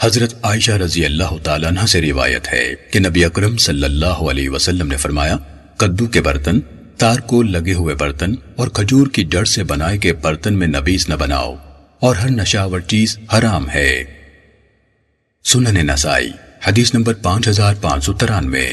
حضرت عائشہ رضی اللہ تعالیٰ عنہ سے روایت ہے کہ نبی اکرم صلی اللہ علیہ وسلم نے فرمایا، کدو کے برتن، تار کو لگے ہوئے برتن اور کھجور کی جڑ سے بنائے کے برتن میں نبیز نہ بناؤ، اور ہر نشاور چیز حرام ہے۔ سنن نسائی، حدیث نمبر پانچ ہزار پانچ سو ترانوے۔